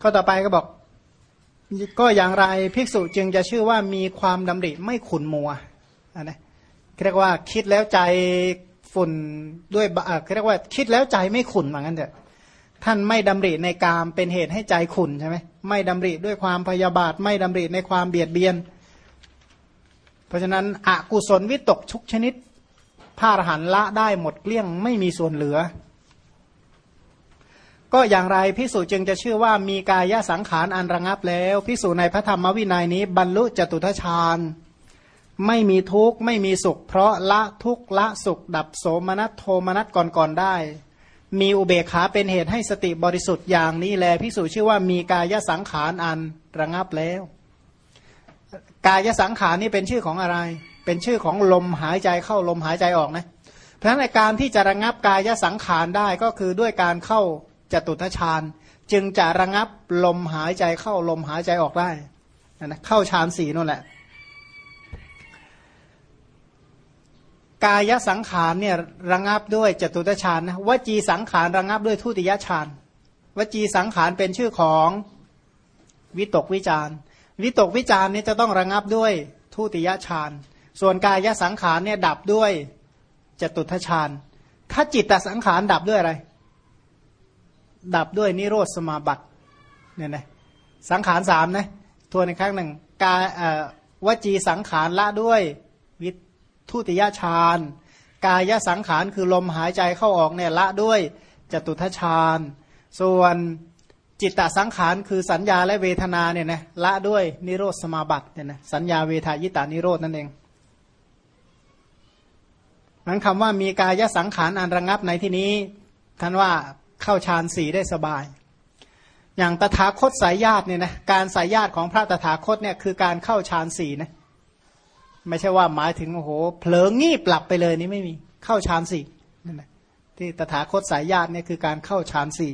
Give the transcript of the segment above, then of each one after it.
ข้อต่อไปก็บอก ก็อย่างไรภิกษุจึงจะชื่อว่ามีความดำริไม่ขุนมัวนะเรียกว่าคิดแล้วใจฝุ่นด้วยเรียกว่าคิดแล้วใจไม่ขุนเหมือนกันเถอะท่านไม่ดำริในกามเป็นเหตุให้ใจขุนใช่ไหมไม่ดำริด้วยความพยาบาท ไม่ดำริในความเบียดเบียน เพราะฉะนั้นอกุศลวิตกชุกชนิดพระอรหันละได้หมดเกลี้ยงไม่มีส่วนเหลือ ก็อย่างไรพิสูจจึงจะชื่อว่ามีกายสังขารอันระงับแล้วพิสูจในพระธรรมวินัยนี้ บรรลุจตุทชาญไม่มีทุกข์ไม่มีสุข เพราะละทุกข์ละสุข ดับโสมนัสโทมนัสก่อนๆได้ มีอุเบกขาเป็นเหตุให้สติบริสุทธิ์อย่างนี้แลพิสูจชื่อว่ามีกายสังขารอันระงับแล้ว กายสังขารนี่เป็นชื่อของอะไร เป็นชื่อของลมหายใจเข้าลมหายใจออกนะเพราะฉะนั้นการที่จะระงับกายสังขารได้ก็คือด้วยการเข้า จตุทชาญ จึงจะระงับลมหายใจเข้าลมหายใจออกได้นะเข้าฌานสี่นั่นแหละ กายสังขารเนี่ยระงับด้วยจตุตฌานนะวจีสังขารระงับด้วยทุติยฌานวจีสังขารเป็นชื่อของวิตกวิจารวิตกวิจารนี้จะต้องระงับด้วยทุติยฌานส่วนกายสังขารเนี่ยดับด้วยจตุทฌานถ้าจิตตสังขารดับด้วยอะไร ดับด้วยนิโรธสมาบัติเนี่ยนะสังขารสามนะทวนอีกครั้งหนึ่งกายวจีสังขารละด้วยวิทุติยฌานกายสังขารคือลมหายใจเข้าออกเนี่ยละด้วยจตุทชาญ ส่วนจิตตสังขารคือสัญญาและเวทนาเนี่ยนะละด้วยนิโรธสมาบัติเนี่ยนะสัญญาเวทายตานิโรธนั่นเองนั้นคำว่ามีกายสังขารอันระงับในที่นี้ท่านว่า เข้าฌานสี่ได้สบาย อย่างตถาคตสายญาติเนี่ยนะการสายญาติของพระตถาคตเนี่ยคือการเข้าฌานสี่นะไม่ใช่ว่าหมายถึงโอ้โหเผลองีบหลับไปเลยนี่ไม่มีเข้าฌานสี่นั่นแหละที่ตถาคตสายญาติเนี่ยคือการเข้าฌานสี่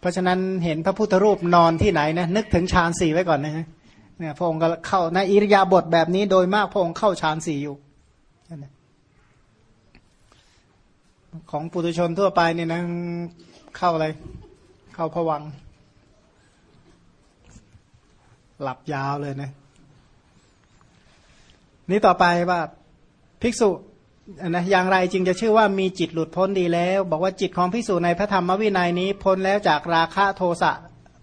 เพราะฉะนั้นเห็นพระพุทธรูปนอนที่ไหนนะนึกถึงฌานสี่ไว้ก่อนนะฮะเนี่ยพระองค์ก็เข้าในอิริยาบถแบบนี้โดยมากพระองค์เข้าฌานสี่อยู่ ของปุถุชนทั่วไปเนี่ยนะเข้าอะไร เข้าผวัง หลับยาวเลยนะ นี้ต่อไปว่าภิกษุนะอย่างไรจึงจะชื่อว่ามีจิตหลุดพ้นดีแล้ว บอกว่าจิตของภิกษุในพระธรรมวินัยนี้พ้นแล้วจากราคะโทสะ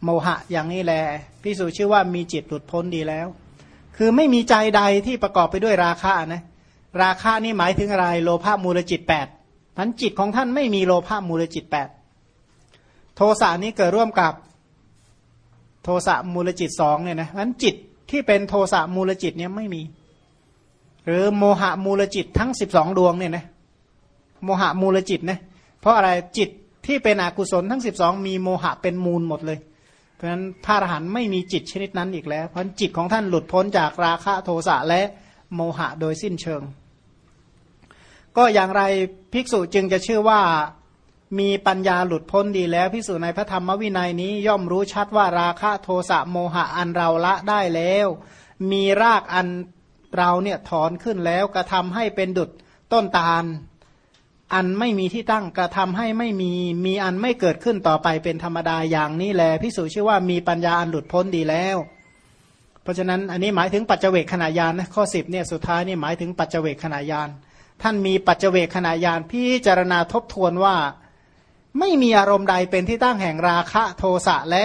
โมหะอย่างนี้แลภิกษุชื่อว่ามีจิตหลุดพ้นดีแล้ว คือไม่มีใจใดที่ประกอบไปด้วยราคะนะ ราคะนี่หมายถึงอะไร โลภะมูลจิตแปด พันจิตของท่านไม่มีโลภะมูลจิตแปดโทสะนี้เกิดร่วมกับโทสะมูลจิตสองเนี่ยนะพันจิตที่เป็นโทสะมูลจิตเนี่ยไม่มี หรือโมหะมูลจิตทั้งสิบสองดวงเนี่ยนะโมหะมูลจิตนะเพราะอะไรจิตที่เป็นอกุศลทั้งสิบสองมีโมหะเป็นมูลหมดเลย เพราะฉะนั้นพระอรหันต์ไม่มีจิตชนิดนั้นอีกแล้ว เพราะจิตของท่านหลุดพ้นจากราคะโทสะและโมหะโดยสิ้นเชิง ก็อย่างไรภิกษุจึงจะชื่อว่ามีปัญญาหลุดพ้นดีแล้วภิกษุในพระธรรมวินัยนี้ย่อมรู้ชัดว่าราคะโทสะโมหะอันเราละได้แล้ว มีรากอันเราเนี่ยถอนขึ้นแล้วกระทำให้เป็นดุดต้นตาล อันไม่มีที่ตั้งกระทำให้ไม่มีมีอันไม่เกิดขึ้นต่อไปเป็นธรรมดาอย่างนี้แลพิสูจชื่อว่ามีปัญญาอันหลุดพ้นดีแล้ว เพราะฉะนั้นอันนี้หมายถึงปัจเจเวกขณะยานนะข้อสิบเนี่ยสุดท้ายนี่หมายถึงปัจเจเวกขณะยาน ท่านมีปัจเจเวกขณะยานพิจารณาทบทวนว่า ไม่มีอารมณ์ใดเป็นที่ตั้งแห่งราคะโทสะและ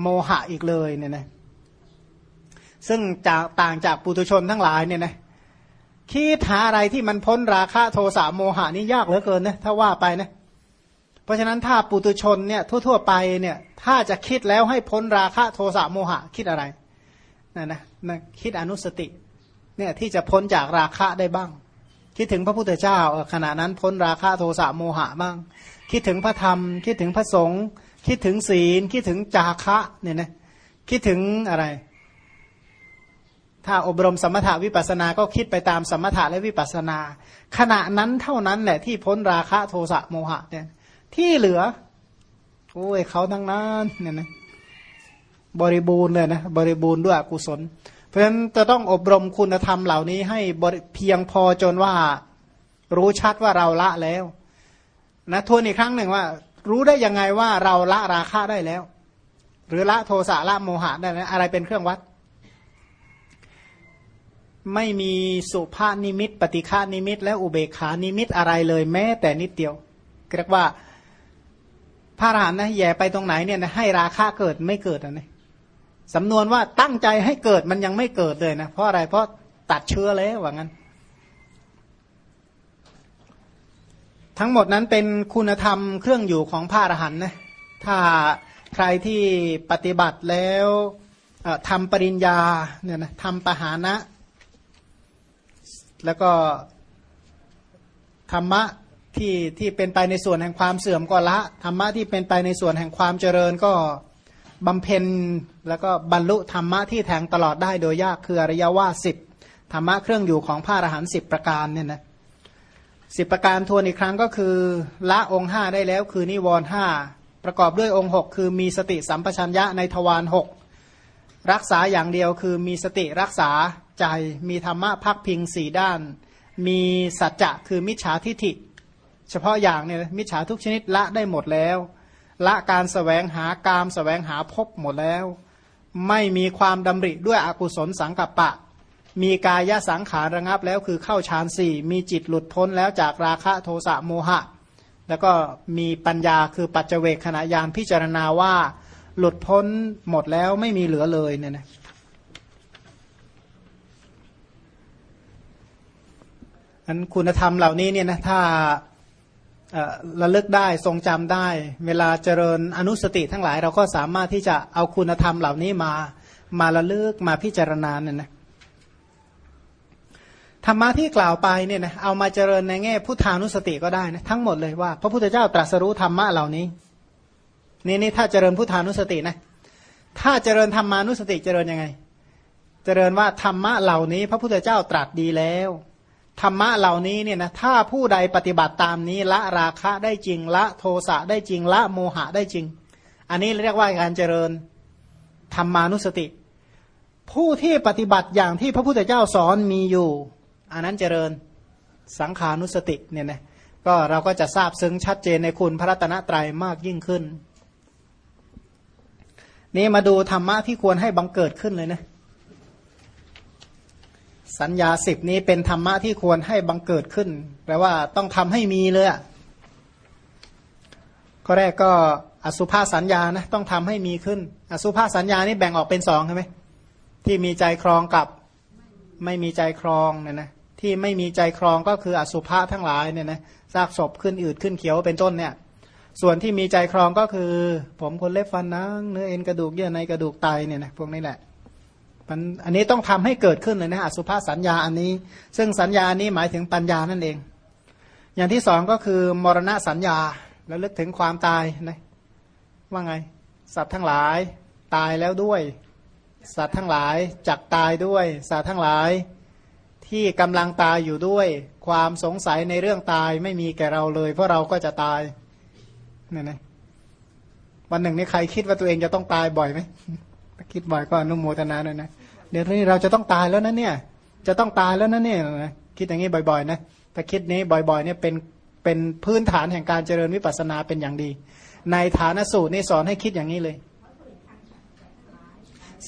โมหะอีกเลยเนี่ยนะซึ่งจากต่างจากปุตุชนทั้งหลายเนี่ยนะคิดหาอะไรที่มันพ้นราคะโทสะโมหะนี่ยากเหลือเกินนะถ้าว่าไปนะเพราะฉะนั้นถ้าปุตุชนเนี่ยทั่วๆไปเนี่ยถ้าจะคิดแล้วให้พ้นราคะโทสะโมหะคิดอะไรนะนะนะคิดอนุสติเนี่ยที่จะพ้นจากราคะได้บ้าง คิดถึงพระพุทธเจ้าขณะนั้นพ้นราคะโทสะโมหะบ้าง คิดถึงพระธรรม คิดถึงพระสงฆ์คิดถึงศีล คิดถึงจาคะเนี่ยนะคิดถึงอะไร ถ้าอบรมสมถาวิปัสนา ก็คิดไปตามสมถะและวิปัสนา ขณะนั้นเท่านั้นแหละที่พ้นราคะโทสะโมหะเนี่ยที่เหลือ โอ้ยเขาทั้งนั้นเนี่ยนะบริบูรณ์เลยนะ บริบูรณ์ด้วยกุศล เพราะฉะนั้นจะต้องอบรมคุณธรรมเหล่านี้ให้เพียงพอจนว่ารู้ชัดว่าเราละแล้วนะทวนอีกครั้งหนึ่งว่า รู้ได้ยังไงว่าเราละราคะได้แล้ว หรือละโทสะละโมหะได้ไหมอะไรเป็นเครื่องวัด ไม่มีสุภานิมิต ปฏิฆานิมิต และอุเบกขานิมิตอะไรเลยแม้ แต่นิดเดียวเรียกว่าพระอรหันต์นะแย่ไปตรงไหนเนี่ยนะให้ราคาเกิดไม่เกิดนะเนี่ย สำนวนว่าตั้งใจให้เกิดมันยังไม่เกิดเลยนะ เพราะอะไรเพราะตัดเชื้อแล้วว่างั้น ทั้งหมดนั้นเป็นคุณธรรมเครื่องอยู่ของพระอรหันต์นะถ้าใครที่ปฏิบัติแล้วทำปริญญาเนี่ยนะทำปหานะ แล้วก็ธรรมะที่ที่เป็นไปในส่วนแห่งความเสื่อมก็ละธรรมะที่เป็นไปในส่วนแห่งความเจริญก็ บำเพ็ญแล้วก็บรรลุธรรมะที่แทงตลอดได้โดยยากคืออริยว่าสิบธรรมะเครื่องอยู่ของพระอรหันต์สิบประการเนี่ยนะสิบประการทวนอีกครั้งก็คือ ละองค์ห้าได้แล้วคือนิวรณ์ห้าประกอบด้วยองค์หกคือมีสติสัมปชัญญะในทวารหกรักษาอย่างเดียวคือมีสติรักษาใจ มีธรรมะพักพิงสี่ด้าน มีสัจจะคือมิจฉาทิฐิ เฉพาะอย่างเนี่ยมิจฉาทุกชนิดละได้หมดแล้ว ละการสแสวงหากามสแสวงหาพบหมดแล้ว ไม่มีความดำริด้วยอกุศลสังกัปปะ มีกายสังขารระงับแล้วคือเข้าฌานสี่มีจิตหลุดพ้นแล้วจากราคะโทสะโมหะ แล้วก็มีปัญญาคือปัจเจเวกขณะยานพิจารณาว่าหลุดพ้นหมดแล้วไม่มีเหลือเลยเนี่ยนะอันคุณธรรมเหล่านี้เนี่ยนะถ้า ระลึกได้ทรงจำได้ เวลาเจริญอนุสติทั้งหลาย เราก็สามารถที่จะเอาคุณธรรมเหล่านี้มามาระลึกมาพิจารณาเนี่ยนะธรรมะที่กล่าวไปเนี่ยนะเอามาเจริญในแง่พุทธานุสติก็ได้นะทั้งหมดเลยว่า พระพุทธเจ้าตรัสรู้ธรรมะเหล่านี้นี่นี่ถ้าเจริญพุทธานุสตินะถ้าเจริญธรรมานุสติเจริญยังไง เจริญว่าธรรมะเหล่านี้ พระพุทธเจ้าตรัสดีแล้ว ธรรมะเหล่านี้เนี่ยนะถ้าผู้ใดปฏิบัติตามนี้ละราคะได้จริงละโทสะได้จริงละโมหะได้จริง อันนี้เรียกว่าการเจริญธรรมานุสติ ผู้ที่ปฏิบัติอย่างที่พระพุทธเจ้าสอนมีอยู่ อันนั้นเจริญสังขานุสติเนี่ยนะก็เราก็จะทราบซึ้งชัดเจนในคุณพระรัตนตรัยมากยิ่งขึ้น นี่มาดูธรรมะที่ควรให้บังเกิดขึ้นเลยนะ สัญญาสิบนี้เป็นธรรมะที่ควรให้บังเกิดขึ้น แปลว่าต้องทำให้มีเลยะข้อแรกก็อสุภาษสัญญานะต้องทำให้มีขึ้น อสุภาษสัญญานี่แบ่งออกเป็นสองใช่ไหมที่มีใจครองกับไม่มีใจครองเนี่ยนะที่ไม่มีใจครองก็คืออสุภะทั้งหลายเนี่ยนะซากศพขึ้นอืดขึ้นเขียวเป็นต้นเนี่ย ส่วนที่มีใจครองก็คือ ผมคนเล็บฟันนังเนื้อเอ็นกระดูกเยื่อในกระดูกไตเนี่ยนะพวกนี้แหละ มันอันนี้ต้องทำให้เกิดขึ้นเลยนะอสุภาสัญญาอันนี้ ซึ่งสัญญานี้หมายถึงปัญญานั่นเอง อย่างที่สองก็คือ มรณะสัญญาแล้วลึกถึงความตายนะว่าไง สัตว์ทั้งหลายตายแล้วด้วย สัตว์ทั้งหลายจักตายด้วย สัตว์ทั้งหลายที่กำลังตายอยู่ด้วย ความสงสัยในเรื่องตายไม่มีแก่เราเลย เพราะเราก็จะตายเนี่ยนะวันหนึ่งนี่ใครคิดว่าตัวเองจะต้องตายบ่อยไหม คิดบ่อยก็อนุโมทนาเลยนะเดี๋ยวนี้เราจะต้องตายแล้วนะเนี่ย จะต้องตายแล้วนะเนี่ยนะคิดอย่างนี้บ่อยๆนะถ้าคิดนี้บ่อยๆเนี่ยเป็นเป็นพื้นฐานแห่งการเจริญวิปัสสนาเป็นอย่างดี ในฐานสูตรนี่สอนให้คิดอย่างนี้เลย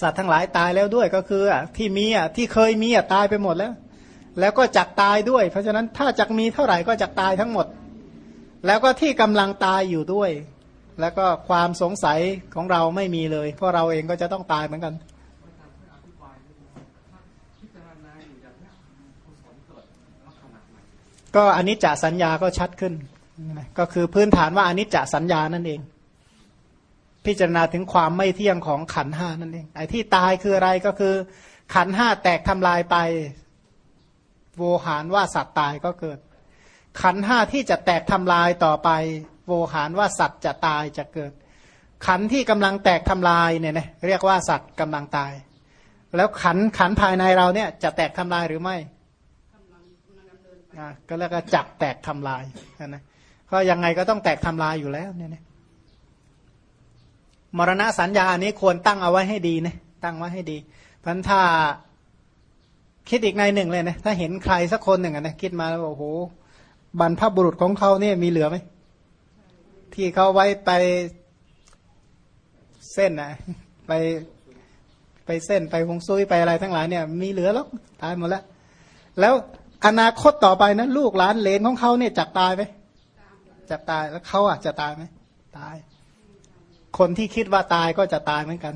สัตว์ทั้งหลายตายแล้วด้วยก็คืออะที่มีอะที่เคยมีอะตายไปหมดแล้ว แล้วก็จักตายด้วย เพราะฉะนั้นถ้าจักมีเท่าไหร่ก็จักตายทั้งหมด แล้วก็ที่กำลังตายอยู่ด้วย แล้วก็ความสงสัยของเราไม่มีเลย เพราะเราเองก็จะต้องตายเหมือนกันก็อันนี้จะสัญญาก็ชัดขึ้น ก็คือพื้นฐานว่าอันนี้จะสัญญานั่นเอง พิจารณาถึงความไม่เที่ยงของขันห้านั่นเอง ไอ้ที่ตายคืออะไรก็คือ ขันห้าแตกทำลายไป โวหารว่าสัตว์ตายก็เกิด ขันห้าที่จะแตกทำลายต่อไป โวหารว่าสัตว์จะตายจะเกิด ขันที่กำลังแตกทำลายเนี่ยนะเรียกว่าสัตว์กำลังตาย แล้วขันขันภายในเราเนี่ยจะแตกทำลายหรือไม่ก็แล้วก็จักแตกทำลายนะก็ยังไงก็ต้องแตกทำลายอยู่แล้วเนี่ยนะมรณะสัญญาอันนี้ควรตั้งเอาไว้ให้ดีนะตั้งไว้ให้ดีพันธาคิดอีกในหนึ่งเลยนะถ้าเห็นใครสักคนหนึ่งนะคิดมาแล้วโอ้โหบรรพบุรุษของเขาเนี่ยมีเหลือไหม ที่เขาไว้ไปเส้นนะไปไปเส้นไปคงซุยไปอะไรทั้งหลายเนี่ย มีเหลือแล้วตายหมดแล้ว แล้วอนาคตต่อไปนะลูกหลานเลนของเขาเนี่ยจักตายไหมจักตายแล้วเขาอะจะตายไหมตาย คนที่คิดว่าตายก็จะตายเหมือนกัน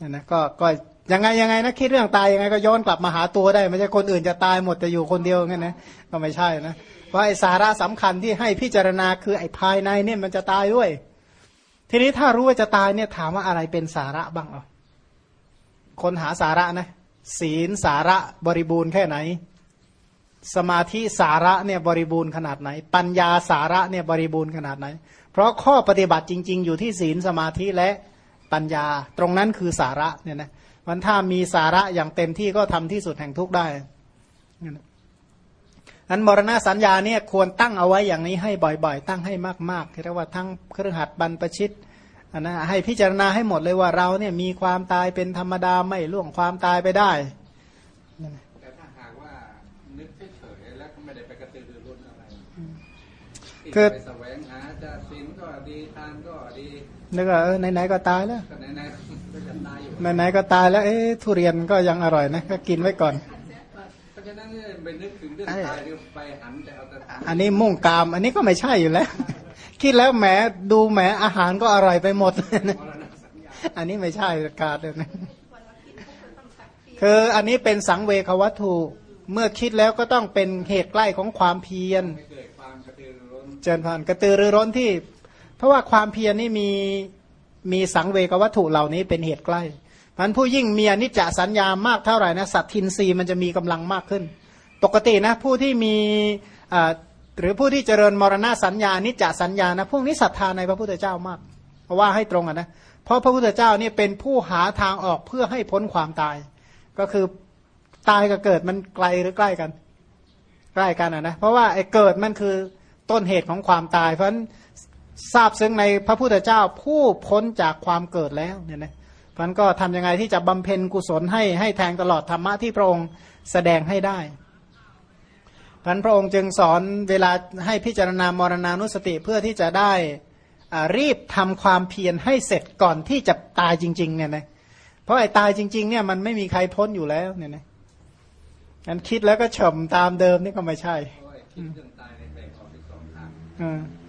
นะนะก็ก็ยังไงยังไงนะคิดเรื่องตายยังไงก็ย้อนกลับมาหาตัวได้ไม่ใช่คนอื่นจะตายหมดแต่อยู่คนเดียวงั้นนะก็ไม่ใช่นะ เพราะไอ้สาระสำคัญที่ให้พิจารณาคือไอ้ภายในเนี่ยมันจะตายด้วย ทีนี้ถ้ารู้ว่าจะตายเนี่ยถามว่าอะไรเป็นสาระบ้างอะคนหาสาระนะศีลสาระบริบูรณ์แค่ไหน สมาธิสาระเนี่ยบริบูรณ์ขนาดไหน ปัญญาสาระเนี่ยบริบูรณ์ขนาดไหน เพราะข้อปฏิบัติจริง ๆ อยู่ที่ศีลสมาธิและปัญญาตรงนั้นคือสาระเนี่ยนะมันถ้ามีสาระอย่างเต็มที่ก็ทำที่สุดแห่งทุกได้ นั้นมรณะสัญญาเนี่ยควรตั้งเอาไว้อย่างนี้ให้บ่อยๆ ตั้งให้มากๆเรียกว่าทั้งเครือขัดบรรพชิตนนะให้พิจารณาให้หมดเลยว่าเราเนี่ยมีความตายเป็นธรรมดาไม่ล่วงความตายไปได้แต่ถ้าหากว่านึกเฉยๆแล้วก็ไม่ได้ไปกระตือรือร้นอะไรคือไปแสวงหาจะสินก็ดีทานก็ดีนึกว่าเออไหนๆก็ตายแล้วไหนๆก็จะตายอยู่ไหนๆก็ตายแล้วเอ๊ะทุเรียนก็ยังอร่อยนะก็กินไว้ก่อนเพราะ ฉะนั้นไปนึกถึงเรื่องตายไปหันแต่เอาแต่อันนี้มุ่งกาม อันนี้ก็ไม่ใช่อยู่แล้ว คิดแล้วแหมดูแหมอาหารก็อร่อยไปหมด อันนี้ไม่ใช่กาดเลยนะคืออันนี้เป็นสังเวควัตถุเมื่อคิดแล้วก็ต้องเป็นเหตุใกล้ของความเพียรเจริญพานกระตือรือร้นที่ เพราะว่าความเพียรนี่มีมีสังเวกวัตถุเหล่านี้เป็นเหตุใกล้ มันผู้ยิ่งมีอนิจจสัญญามากเท่าไหร่นะสัตทินรีมันจะมีกำลังมากขึ้น ปกตินะผู้ที่มีหรือผู้ที่เจริญมรณะสัญญานิจจสัญญานะพวกนี้ศรัทธาในพระพุทธเจ้ามากเพราะว่าให้ตรงอะนะเพราะพระพุทธเจ้านี่เป็นผู้หาทางออกเพื่อให้พ้นความตาย ก็คือตายกับเกิดมันไกลหรือใกล้กัน ใกล้กันอะนะเพราะว่าไอ้เกิดมันคือต้นเหตุของความตาย เพราะฉะนั้นทราบซึ้งในพระพุทธเจ้าผู้พ้นจากความเกิดแล้วเนี่ยนะเพราะนั้นก็ทำยังไงที่จะบำเพ็ญกุศลให้ให้แทงตลอดธรรมะที่พระองค์แสดงให้ได้พันพระองค์จึงสอนเวลาให้พิจารณามรณานุสติเพื่อที่จะได้รีบทำความเพียรให้เสร็จก่อนที่จะตายจริงๆเนี่ยนะเพราะไอ้ตายจริงๆเนี่ยมันไม่มีใครพ้นอยู่แล้วเนี่ยนะงั้นคิดแล้วก็เฉมตามเดิมนี่ก็ไม่ใช่คิดเรื่องตายในแบ่งออกเป็นสองทาง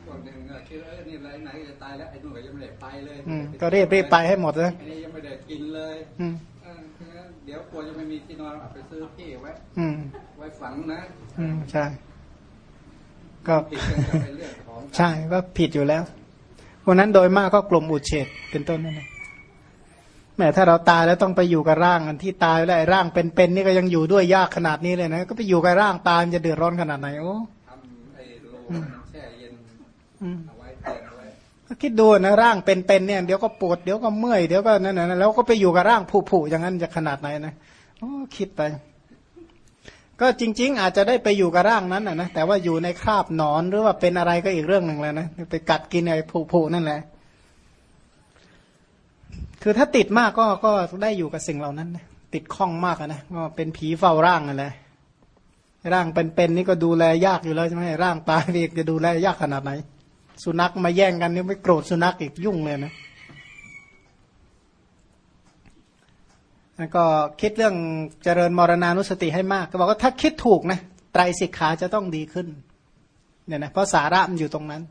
พวกหนึ่งคิดว่านี่ไรไหนจะตายแล้วไอ้นู่นก็ยังไม่ได้ไปเลยก็รีบรีบไปให้หมดเลย อันนี้ยังไม่ได้กินเลยเดี๋ยวกลัวจะไม่มีที่นอนเอาไปซื้อที่ไว้ไว้ฝังนะ อืมใช่ ก็ใช่ก็ผิดอยู่แล้ววันนั้นโดยมากก็กลุ่มอุเฉดเป็นต้นนั่นเองแม้ถ้าเราตายแล้วต้องไปอยู่กับร่างอันที่ตายแล้วไอ้ร่างเป็นๆนี่ก็ยังอยู่ด้วยยากขนาดนี้เลยนะก็ไปอยู่กับร่างตายจะเดือดร้อนขนาดไหนโอ้ทำไอ้โลแช่เย็น ก็คิดดูนะร่างเป็นๆเนี่ยเดี๋ยวก็ปวดเดี๋ยวก็เมื่อยเดี๋ยวก็นั่นนะแล้วก็ไปอยู่กับร่างผุๆอย่างนั้นจะขนาดไหนนะโอ้คิดไป ก็จริง ๆ อาจจะได้ไปอยู่กับร่างนั้นนะแต่ว่าอยู่ในคราบหนอนหรือว่าเป็นอะไรก็อีกเรื่องหนึ่งแล้วนะไปกัดกินไอ้ผุๆนั่นแหละ คือถ้าติดมากก็ก็ได้อยู่กับสิ่งเหล่านั้นนะติดข้องมากนะก็เป็นผีเฝ้าร่างนั่นแหละร่างเป็นๆนี่ก็ดูแลยากอยู่แล้วใช่ไหมร่างตายอีกจะดูแลยากขนาดไหน สุนัขมาแย่งกันนี่ไม่โกรธสุนัขอีกยุ่งเลยนะแล้วก็คิดเรื่องเจริญมรณานุสติให้มาก ก็บอกว่าถ้าคิดถูกนะไตรสิกขาจะต้องดีขึ้นเนี่ยนะเพราะสาระมันอยู่ตรงนั้น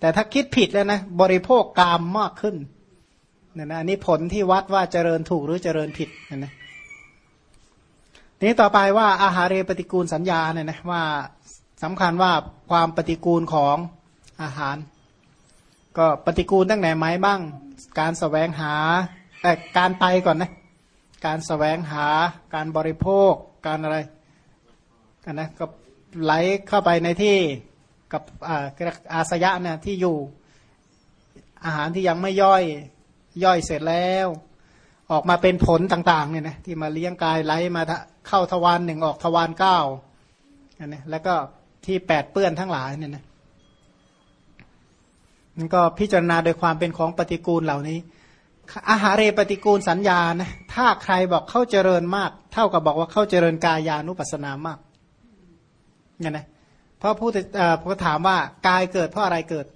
แต่ถ้าคิดผิดแล้วนะบริโภคกามมากขึ้นเนี่ยนะอันนี้ผลที่วัดว่าเจริญถูกหรือเจริญผิดเนี่ยนะนี้ต่อไปว่าอาหารเรปฏิกูลสัญญาเนี่ยนะว่าสำคัญว่าความปฏิกูลของ อาหาร ก็ปฏิกูลตั้งไหนไหมบ้าง การสแสวงหาแต่การไปก่อนนะ การสแสวงหาการบริโภคการอะไรกันนะก็ไหลเข้าไปในที่กับอาสยะเนี่ยที่อยู่อาหารที่ยังไม่ย่อยย่อยเสร็จแล้ว ออกมาเป็นผลต่างๆเนี่ยนะที่มาเลี้ยงกายไหลมาเข้าทวารหนึ่งออกทวารเก้าอันนี้แล้วก็ที่แปดเปื้อนทั้งหลายเนี่ยนะ ก็พิจารณาโดยความเป็นของปฏิกูลเหล่านี้ อาหารเรปฏิกูลสัญญานะถ้าใครบอกเข้าเจริญมาก เท่ากับบอกว่าเข้าเจริญกายานุปัสสนามากเนี่ยนะเพราะผู้เอ่อถามว่ากายเกิดเพราะอะไรเกิด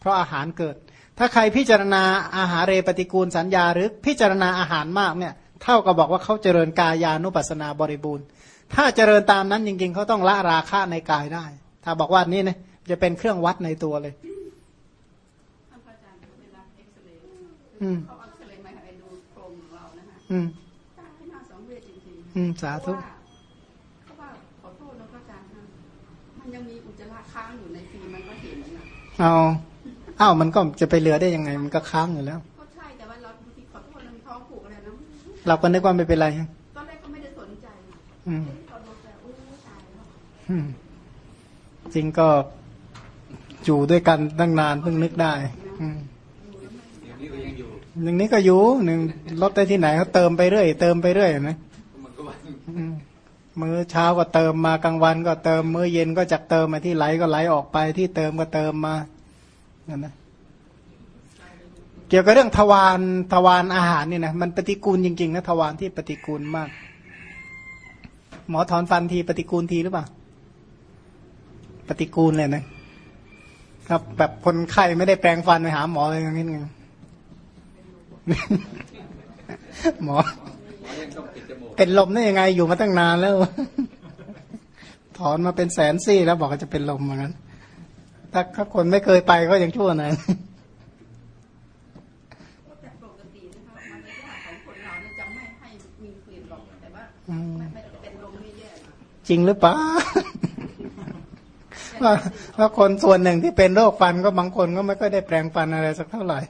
เพราะอาหารเกิด ถ้าใครพิจารณาอาหารเรปฏิกูลสัญญาหรือพิจารณาอาหารมากเนี่ย เท่ากับบอกว่าเขาเจริญกายานุปัสสนาบริบูรณ์ ถ้าเจริญตามนั้นจริงๆเขาต้องละราคะในกายได้ ถ้าบอกว่านี่นะจะเป็นเครื่องวัดในตัวเลย ท่านพระอาจารย์เวลาเอ็กซเรย์ อืม เขาเอ็กซเรย์มาให้ดูโครงของเรานะคะอืมตายน่าสังเวชจริงอืมสาๆเพธุราะว่าเขาว่าขอโทษนะพระอาจารย์นะมันยังมีอุจจาระค้างอยู่ในฟีมันก็เห็นนะเอาอ้าวมันก็จะไปเหลือได้ยังไง มันก็ค้างอยู่แล้วก็ใช่แต่ว่าเราบางทีขอโทษเรามีท้องผูกอะไรนะเราก็นึกว่าไม่เป็นไรตอนแรกก็ไม่ได้สนใจอืมตอนลงไปโอ้ตายแล้วอืมจริงก็อยู่ด้วยกันตั้งนานเพิ่งนึกได้ อืม หนึ่งนี้ก็อยู่หนึ่งลดได้ที่ไหนเขาเติมไปเรื่อยเติมไปเรื่อยนะมื้อเช้าก็เติมมากลางวันก็เติมมื้อเย็นก็จักเติมมาที่ไหลก็ไหลออกไปที่เติมก็เติมมานั่นนะเกี่ยวกับเรื่องทวารทวารอาหารเนี่ยนะมันปฏิกูลจริงๆนะทวารที่ปฏิกูลมาก หมอถอนฟันทีปฏิกูลทีหรือเปล่าปฏิกูลเลยนะครับแบบคนไข้ไม่ได้แปรงฟันไปหาหมอเลยอย่างนี้ไง หมอหมอยังต้องปิดจมูกเป็นลมได้ยังไงอยู่มาตั้งนานแล้ว ถอนมาเป็นแสนซี่แล้วบอกว่าจะเป็นลมเหมือนกันถ้าถ้าคนไม่เคยไปก็ยังชั่วหน่อยแต่ปกตินะคะมารยาทของคนเราเนี่ยจะไม่ให้มีกลิ่นหรอกแต่ว่าอืมไม่ไม่เป็นลมนี่แย่นะจริงหรือเปล่าว่าว่าคนส่วนหนึ่งที่เป็นโรคฟันก็บางคนก็ไม่ค่อยได้แปรงฟันอะไรสักเท่าไหร่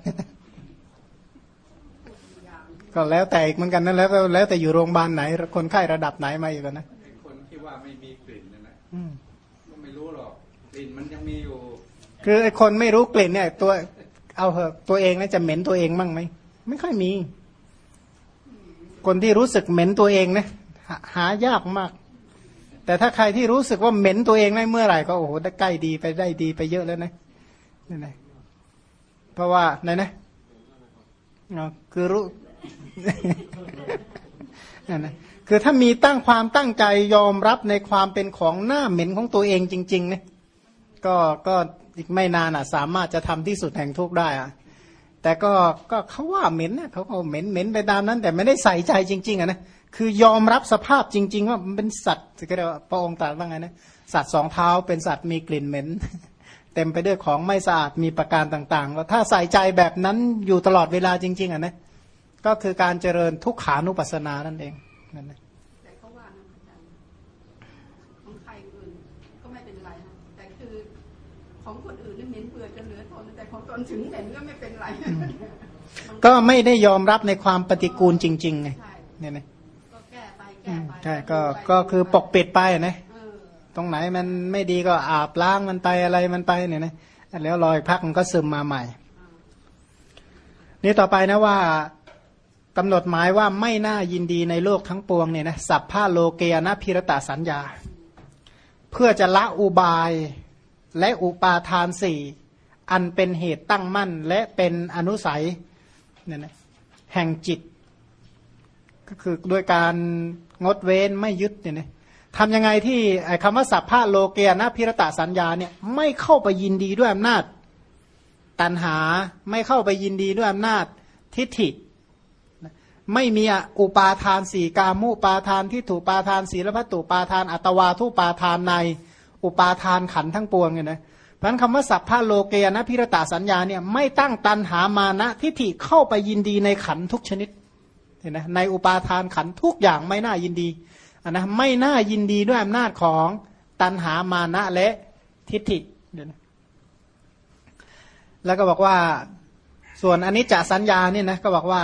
ก็แล้วแต่อีกเหมือนกันนั่นแล้วแล้วแต่อยู่โรงพยาบาลไหน คนไข้ระดับไหนมาอยู่กันนะไอ้คนที่ว่าไม่มีกลิ่นนั่นนะอืมก็ไม่รู้หรอกกลิ่นมันยังมีอยู่ คือไอ้คนไม่รู้กลิ่นเนี่ย ตัว เอาเหอะตัวเองนะจะเหม็นตัวเองมั่งไหมไม่ค่อยมี คนที่รู้สึกเหม็นตัวเองนะหาหายากมาก แต่ถ้าใครที่รู้สึกว่าเหม็นตัวเองได้เมื่อไหร่ก็โอ้โหได้ใกล้ดีไปได้ดีไปเยอะแล้วนะนี่นะเพราะว่าไหนนะอ๋อคือรู้ นะคือถ้ามีตั้งความตั้งใจยอมรับในความเป็นของหน้าเหม็นของตัวเองจริงๆเนะก็ก็อีกไม่นานอะ สามารถจะทำที่สุดแห่งทุกได้อะแต่ก็ก็เขาว่าเหม็นนะเขาก็เหม็นเหม็นไปตามนั้น แต่ไม่ได้ใส่ใจจริง ๆอะนะคือยอมรับสภาพจริง ๆ ว่ามันเป็นสัตว์ก็เรียกว่าพระองค์ตรัสว่าไงนะสัตว์สองเท้าเป็นสัตว์มีกลิ่นเหม็น เต็มไปด้วยของไม่สะอาดมีประการต่างๆก็ถ้าใส่ใจแบบนั้นอยู่ตลอดเวลาจริง ๆอะนะ ก็คือการเจริญทุกขานุปัสสนานั่นเองนั่นนะแต่เขาว่านะอาจารย์ของใครอื่นก็ไม่เป็นไรนะแต่คือของคนอื่นนี่เหม็นเบื่อจนเหลือทนแต่ของตนถึงเหม็นก็ไม่เป็นไรมันก็ไม่ได้ยอมรับในความปฏิกูลจริงๆไงใช่เนี่ยนะก็แก้ไปอืแก้มไปใช่ก็ก็คือปกปิดไปอะนะเออตรงไหนมันไม่ดีก็อาบล้างมันไปอะไรมันไปเนี่ยนะแล้วรออีกพักมันก็ซึมมาใหม่ นี่ต่อไปนะว่า กำหนดหมายว่าไม่น่ายินดีในโลกทั้งปวงเนี่ยนะสัพพะโลเกนะพิรตาสัญญา เพื่อจะละอุบายและอุปาทานสี่อันเป็นเหตุตั้งมั่น และเป็นอนุสัยเนี่ยนะแห่งจิต ก็คือด้วยการงดเว้นไม่ยึดเนี่ยนะทำยังไงที่ไอคำว่าสัพพะโลเกยนะพิรตาสัญญาเนี่ยไม่เข้าไปยินดีด้วยอำนาจ ตันหาไม่เข้าไปยินดีด้วยอำนาจทิฏฐิ ไม่มีอุปาทานสี่กามุปาทานที่ถูปาทานศีลพัตตุปาทานอัตวาทุปาทานใน อุปาทานขันทั้งปวงเนี่ยนะเพราะนั้นคำว่าสัพพะโลเกนะพิรตาสัญญาเนี่ยไม่ตั้งตันหามานะทิฏฐิเข้าไปยินดีในขันทุกชนิดเห็นไหมในอุปาทานขันทุกอย่างไม่น่ายินดีอันนะไม่น่ายินดีด้วยอำนาจของตันหามานะและทิฏฐิเดี๋ยวนะแล้วก็บอกว่าส่วนอันนี้จะสัญญาเนี่ยนะก็บอกว่า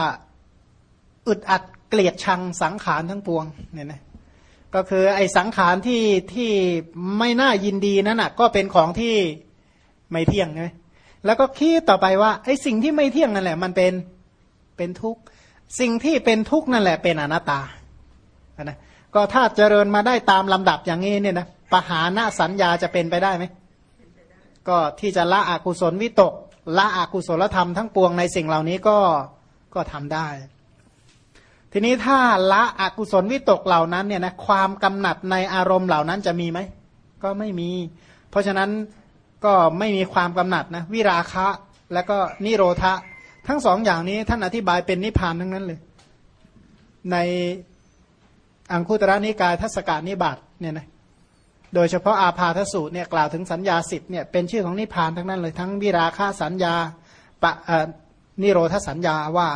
อึดอัดเกลียดชังสังขารทั้งปวงเนี่ยนะก็คือไอ้สังขารที่ที่ไม่น่ายินดีนั่นน่ะ ก็เป็นของที่ไม่เที่ยงใช่ไหมแล้วก็คิดต่อไปว่าไอ้สิ่งที่ไม่เที่ยงนั่นแหละ มันเป็นเป็นทุกข์สิ่งที่เป็นทุกข์นั่นแหละ เป็นอนัตตานะก็ถ้าเจริญมาได้ตามลำดับอย่างนี้เนี่ยนะปหาณสัญญาจะเป็นไปได้ไหมก็ที่จะละอกุศลวิตกละอกุศลธรรมทั้งปวงในสิ่งเหล่านี้ก็ก็ทำได้ ทีนี้ถ้าละอกุศลวิตกเหล่านั้นเนี่ยนะความกำหนัดในอารมณ์เหล่านั้นจะมีไหม ก็ไม่มี เพราะฉะนั้นก็ไม่มีความกำหนัดนะวิราคะแล้วก็นิโรธะทั้งสองอย่างนี้ท่านอธิบายเป็นนิพพานทั้งนั้นเลย ในอังคุตระนิกายทัศกานิบาตเนี่ยนะโดยเฉพาะอาพาทสูตรเนี่ยกล่าวถึงสัญญาสิบเนี่ยเป็นชื่อของนิพพานทั้งนั้นเลยทั้งวิราคาสัญญาปะนิโรธสัญญาว่า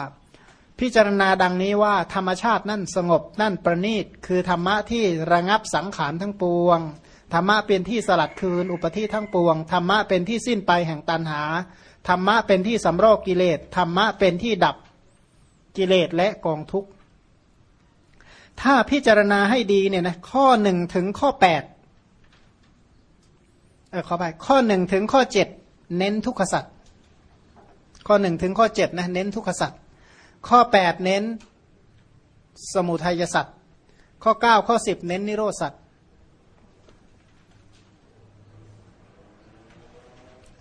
พิจารณาดังนี้ว่าธรรมชาตินั่นสงบนั่นประณีต คือธรรมะที่ระงับสังขารทั้งปวง ธรรมะเป็นที่สลัดคืนอุปธิทั้งปวง ธรรมะเป็นที่สิ้นไปแห่งตันหา ธรรมะเป็นที่สำรอกกิเลส ธรรมะเป็นที่ดับกิเลสและกองทุกข์ ถ้าพิจารณาให้ดีเนี่ยนะข้อหนึ่งถึงข้อแปดเออขอไปข้อหนึ่งถึงข้อเจ็ดเน้นทุกขสัตว์ข้อหนึ่งถึงข้อเจ็ดนะเน้นทุกขสัตว์ ข้อแปดเน้น สมุทัยสัตว์ข้อเก้าข้อสิบเน้นนิโรธสัตว์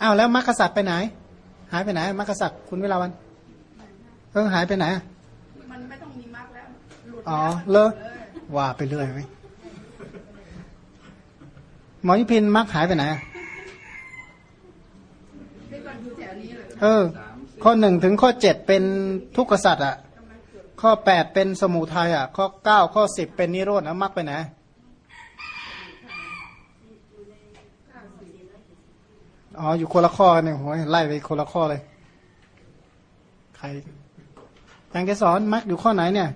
อ้าวแล้วมรรคสัตว์ไปไหน หายไปไหนมรรคสัตว์คุณเวลาวันเออหายไปไหนมันไม่ต้องมีมรรคแล้วหลุดอ๋อแล้วเลอว่าไปเรื่อยไหมหมอยุพินมรรคหายไปไหนอะไม่ก่อนอยู่แถวนี้เลยเออ ข้อหนึ่งถึงข้อเจ็ดเป็นทุกขสัตว์อะ ข้อแปดเป็นสมุทัยอะ ข้อเก้าข้อสิบเป็นนิโรธนะมรรคไปไหนอ๋ออยู่คนละข้อกันเนี่ยโหยไล่ไปคนละข้อเลย ใครยังจะสอนมรรคอยู่ข้อไหนเนี่ย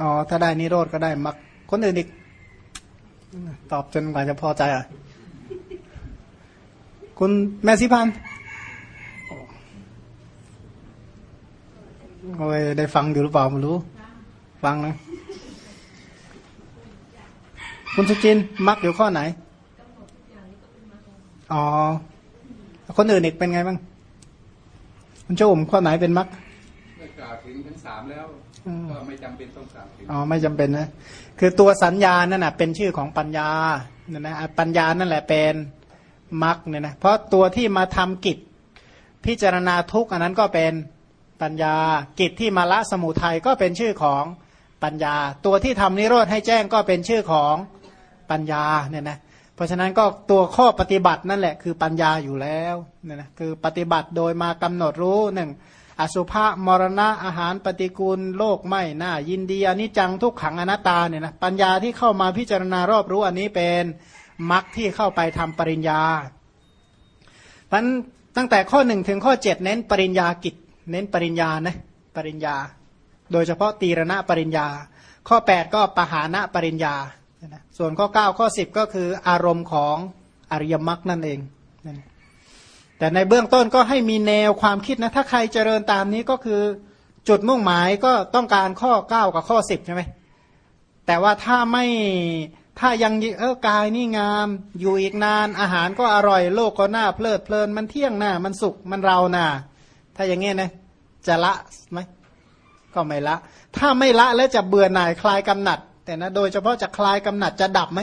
อ๋อถ้าได้นิโรธก็ได้มรรคคนอื่นอีก ตอบจนกว่าจะพอใจอะ คุณแม่สิพันธ์ โอ้ยได้ฟังอยู่หรือเปล่าไม่รู้ ฟังนะ คุณสุจินต์มักอยู่ข้อไหน อ๋อ คนอื่นอีกเป็นไงบ้าง คุณเจ้าอุ่มข้อไหนเป็นมักเมื่อกล่าวถึงทั้งสามแล้วอืมก็ไม่จำเป็นต้องกล่าวถึงอ๋อ ไม่จำเป็นนะ คือตัวสัญญานั่นน่ะเป็นชื่อของปัญญาเนี่ยนะอะปัญญานั่นแหละเป็นมักเนี่ยนะ เพราะตัวที่มาทำกิจพิจารณาทุกข์อันนั้นก็เป็น ปัญญา กิจที่มาละสมุทัยก็เป็นชื่อของปัญญา ตัวที่ทำนิโรธให้แจ้งก็เป็นชื่อของปัญญาเนี่ยนะเพราะฉะนั้นก็ตัวข้อปฏิบัตินั่นแหละคือปัญญาอยู่แล้วเนี่ยนะคือปฏิบัติโดยมากำหนดรู้หนึ่งอสุภะมรณะอาหารปฏิกูลโลกไม่น่ายินดีอนิจจังทุกขังอนัตตาเนี่ยนะปัญญาที่เข้ามาพิจารณารอบรู้อันนี้เป็นมรรคที่เข้าไปทำปริญญาเพราะฉะนั้นตั้งแต่ข้อหนึ่งถึงข้อเจ็ดเน้นปริญญากิจ เน้นปริญญานะปริญญา โดยเฉพาะตีรณะปริญญา ข้อ 8 ก็ปหานะปริญญา ส่วนข้อ 9 ข้อ 10 ก็คืออารมณ์ของอริยมรรคนั่นเอง แต่ในเบื้องต้นก็ให้มีแนวความคิดนะ ถ้าใครเจริญตามนี้ก็คือจุดมุ่งหมายก็ต้องการข้อ 9 กับข้อ 10 ใช่ไหมแต่ว่าถ้าไม่ถ้ายังเออกายนี่งาม อยู่อีกนานอาหารก็อร่อยโลกก็น่าเพลิดเพลินมันเที่ยงหน้ามันสุขมันเราหน้า ถ้าอย่างงี้นะจะละไหมก็ไม่ละ ถ้าไม่ละแล้วจะเบื่อหน่ายคลายกำหนัด แต่นะโดยเฉพาะจะคลายกำหนัดจะดับไหม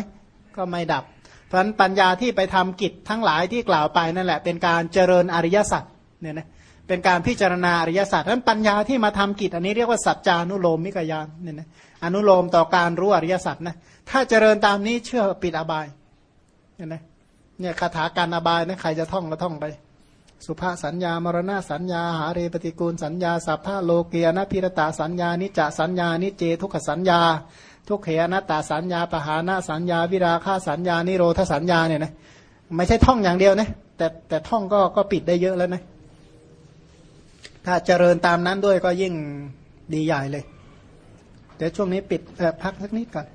ก็ไม่ดับ เพราะฉะนั้นปัญญาที่ไปทำกิจทั้งหลายที่กล่าวไปนั่นแหละ เป็นการเจริญอริยสัจเนี่ยนะเป็นการพิจารณาอริยสัจนั้นปัญญาที่มาทำกิจ อันนี้เรียกว่าสัจจานุโลมมิกยานเนี่ยนะอนุโลมต่อการรู้อริยสัจนะถ้าเจริญตามนี้เชื่อปิดอบายเนี่ยนะเนี่ยคาถาการอบายนะใครจะท่องก็ท่องไป สุภาสัญญามรณะสัญญา หาเรปฏิกูลสัญญาสัพพะโลเกียนพิรตาสัญญา นิจสัญญา นิเจทุกขสัญญา ทุกเขนัตตาสัญญาปหานะสัญญา วิราคาสัญญา นิโรธสัญญาเนี่ยนะไม่ใช่ท่องอย่างเดียวนะแต่แต่ท่องก็ก็ปิดได้เยอะแล้วนะถ้าเจริญตามนั้นด้วยก็ยิ่งดีใหญ่เลย เดี๋ยวช่วงนี้ปิดพักสักนิดก่อน